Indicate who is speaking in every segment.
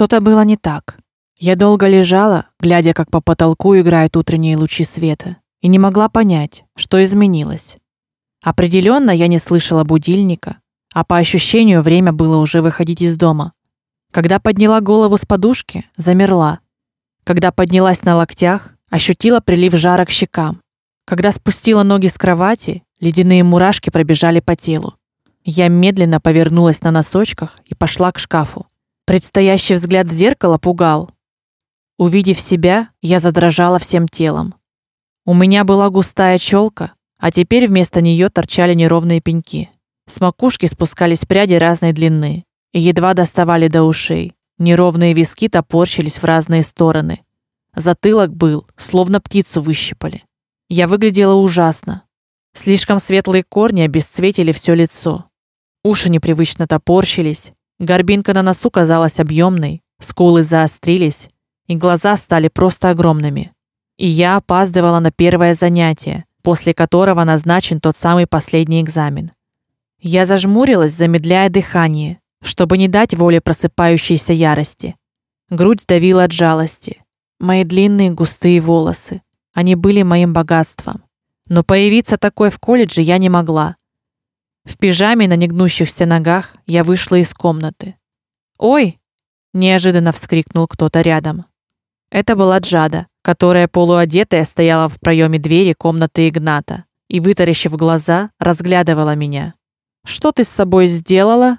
Speaker 1: Что-то было не так. Я долго лежала, глядя, как по потолку играют утренние лучи света, и не могла понять, что изменилось. Определенно я не слышала будильника, а по ощущению время было уже выходить из дома. Когда подняла голову с подушки, замерла. Когда поднялась на локтях, ощутила прилив жара к щекам. Когда спустила ноги с кровати, ледяные мурашки пробежали по телу. Я медленно повернулась на носочках и пошла к шкафу. Предстоящий взгляд в зеркало пугал. Увидев себя, я задрожала всем телом. У меня была густая челка, а теперь вместо нее торчали неровные пеньки. С макушки спускались пряди разной длины и едва доставали до ушей. Неровные виски топорщились в разные стороны. Затылок был, словно птицу выщипали. Я выглядела ужасно. Слишком светлые корни обесцветили все лицо. Уши непривычно топорщились, горбинка на носу казалась объемной, скулы заострились, и глаза стали просто огромными. И я опаздывала на первое занятие, после которого назначен тот самый последний экзамен. Я зажмурилась, замедляя дыхание, чтобы не дать воле просыпающейся ярости. Грудь давила от жалости. Мои длинные густые волосы, они были моим богатством. Но появиться такой в колледже я не могла. В пижаме на негнущихся ногах я вышла из комнаты. "Ой!" неожиданно вскрикнул кто-то рядом. Это была Джада, которая полуодетая стояла в проеме двери комнаты Игната и вытаращив глаза, разглядывала меня. Что ты с собой сделала?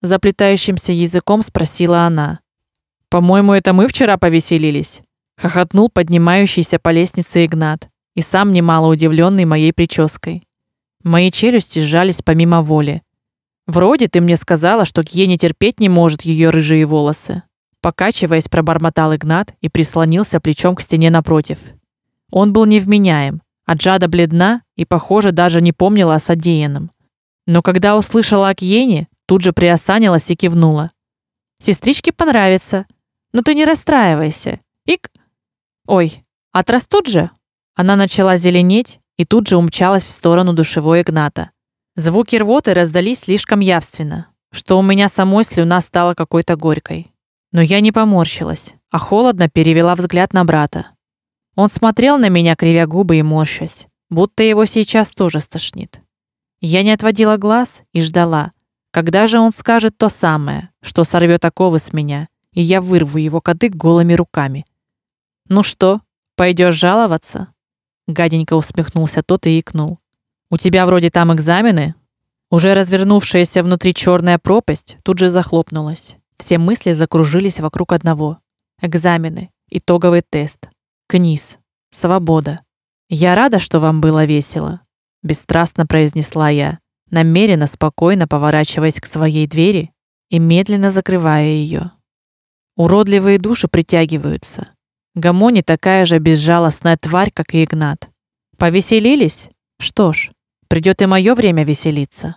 Speaker 1: заплетающимся языком спросила она. По-моему, это мы вчера повеселились, хохотнул поднимающийся по лестнице Игнат, и сам немало удивленный моей прической. Мои челюсти сжались помимо воли. Вроде ты мне сказала, что Кьене терпеть не может ее рыжие волосы. Покачиваясь, пробормотал Игнат и прислонился плечом к стене напротив. Он был невменяем, а Джада бледна и, похоже, даже не помнила о содеянном. Но когда услышала о Кьене, тут же приосанилась и кивнула. Сестричке понравится. Но ты не расстраивайся. Ик. Ой, отрастут же. Она начала зеленеть и тут же умчалась в сторону душевой Игната. Звуки рвоты раздались слишком явственно, что у меня самой слюна стала какой-то горькой. Но я не поморщилась, а холодно перевела взгляд на брата. Он смотрел на меня, кривя губы и морщась, будто его сейчас тоже стошнит. Я не отводила глаз и ждала, когда же он скажет то самое, что сорвет оковы с меня, и я вырву его кадык голыми руками. Ну что, пойдешь жаловаться? Гаденько усмехнулся тот и икнул. У тебя вроде там экзамены? Уже развернувшаяся внутри черная пропасть тут же захлопнулась. Все мысли закружились вокруг одного: экзамены, итоговый тест, книз, свобода. Я рада, что вам было весело, бесстрастно произнесла я, намеренно спокойно поворачиваясь к своей двери и медленно закрывая ее. Уродливые души притягиваются. Гамони такая же безжалостная тварь, как и Игнат. Повеселились? Что ж, придет и мое время веселиться.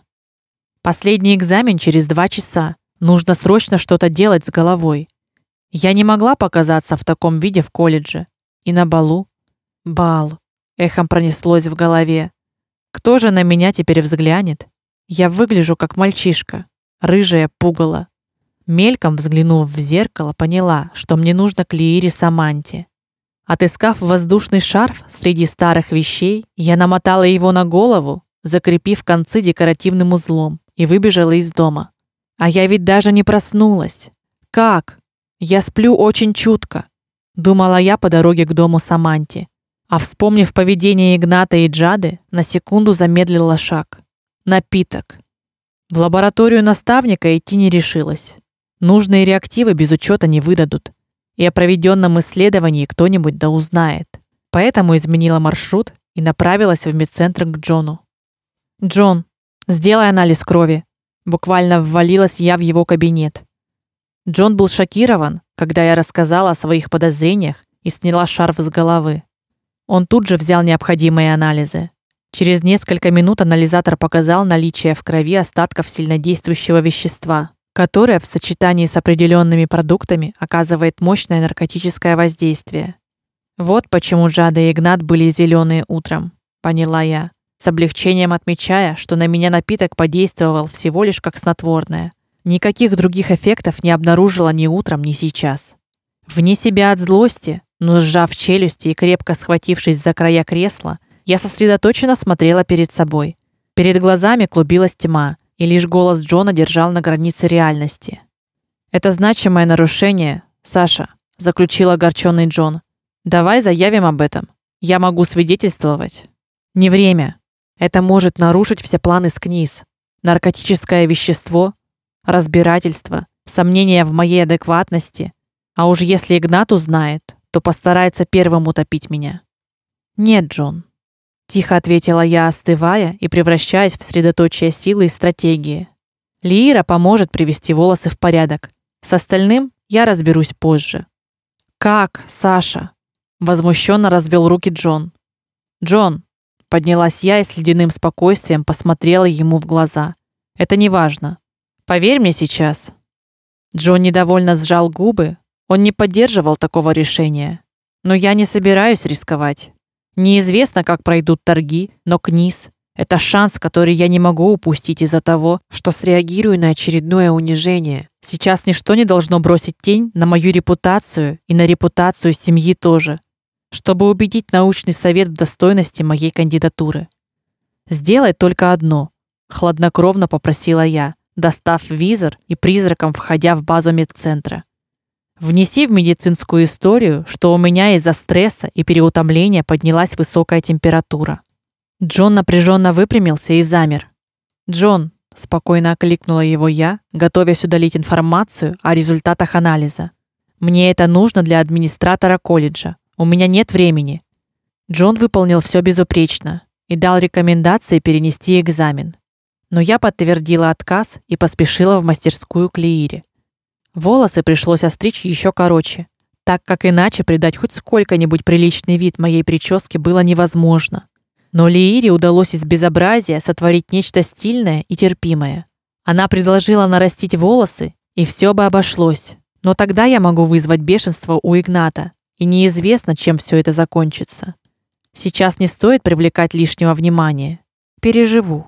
Speaker 1: Последний экзамен через два часа. Нужно срочно что-то делать с головой. Я не могла показаться в таком виде в колледже и на балу. Бал. Эхом пронеслось в голове. Кто же на меня теперь взглянет? Я выгляжу как мальчишка, рыжая пугало. Мельком взглянув в зеркало, поняла, что мне нужно к Лиире Саманте. Отыскав воздушный шарф среди старых вещей, я намотала его на голову, закрепив концы декоративным узлом, и выбежала из дома. А я ведь даже не проснулась. Как? Я сплю очень чутко, думала я по дороге к дому Саманти. А вспомнив поведение Игната и Джады, на секунду замедлила шаг. Напиток. В лабораторию наставника идти не решилась. Нужные реактивы без учета не выдадут. И о проведенном исследовании кто-нибудь да узнает. Поэтому изменила маршрут и направилась в медцентр к Джону. Джон, сделай анализ крови, Буквально ввалилась я в его кабинет. Джон был шокирован, когда я рассказала о своих подозрениях и сняла шарф с головы. Он тут же взял необходимые анализы. Через несколько минут анализатор показал наличие в крови остатков сильнодействующего вещества, которое в сочетании с определенными продуктами оказывает мощное наркотическое воздействие. Вот почему Жада и Игнат были зеленые утром, поняла я с облегчением отмечая, что на меня напиток подействовал всего лишь как снотворное. Никаких других эффектов не обнаружила ни утром, ни сейчас. Вне себя от злости, но сжав челюсти и крепко схватившись за края кресла, я сосредоточенно смотрела перед собой. Перед глазами клубилась тьма, и лишь голос Джона держал на границе реальности. Это значимое нарушение, Саша, заключил огорченный Джон. Давай заявим об этом. Я могу свидетельствовать. Не время. Это может нарушить все планы с КНИС. Наркотическое вещество, разбирательство, сомнения в моей адекватности. А уж если Игнат узнает, то постарается первым утопить меня. Нет, Джон, тихо ответила я, остывая и превращаясь в средоточие силы и стратегии. Лира поможет привести волосы в порядок. С остальным я разберусь позже. Как, Саша? возмущенно развел руки Джон. Джон, поднялась я и с ледяным спокойствием посмотрела ему в глаза. Это не важно. Поверь мне сейчас. Джон недовольно сжал губы. Он не поддерживал такого решения. Но я не собираюсь рисковать. Неизвестно, как пройдут торги, но Книз это шанс, который я не могу упустить из-за того, что среагирую на очередное унижение. Сейчас ничто не должно бросить тень на мою репутацию и на репутацию семьи тоже, чтобы убедить научный совет в достойности моей кандидатуры. Сделай только одно, хладнокровно попросила я, достав визор и призраком входя в базу медцентра. Внеси в медицинскую историю, что у меня из-за стресса и переутомления поднялась высокая температура. Джон напряженно выпрямился и замер. "Джон", спокойно окликнула его я, готовясь удалить информацию о результатах анализа. "Мне это нужно для администратора колледжа. У меня нет времени". Джон выполнил все безупречно и дал рекомендации перенести экзамен. Но я подтвердила отказ и поспешила в мастерскую к Лиире. Волосы пришлось остричь еще короче, так как иначе придать хоть сколько-нибудь приличный вид моей прическе было невозможно. Но Лиире удалось из безобразия сотворить нечто стильное и терпимое. Она предложила нарастить волосы, и все бы обошлось. Но тогда я могу вызвать бешенство у Игната, и неизвестно, чем все это закончится. Сейчас не стоит привлекать лишнего внимания. Переживу.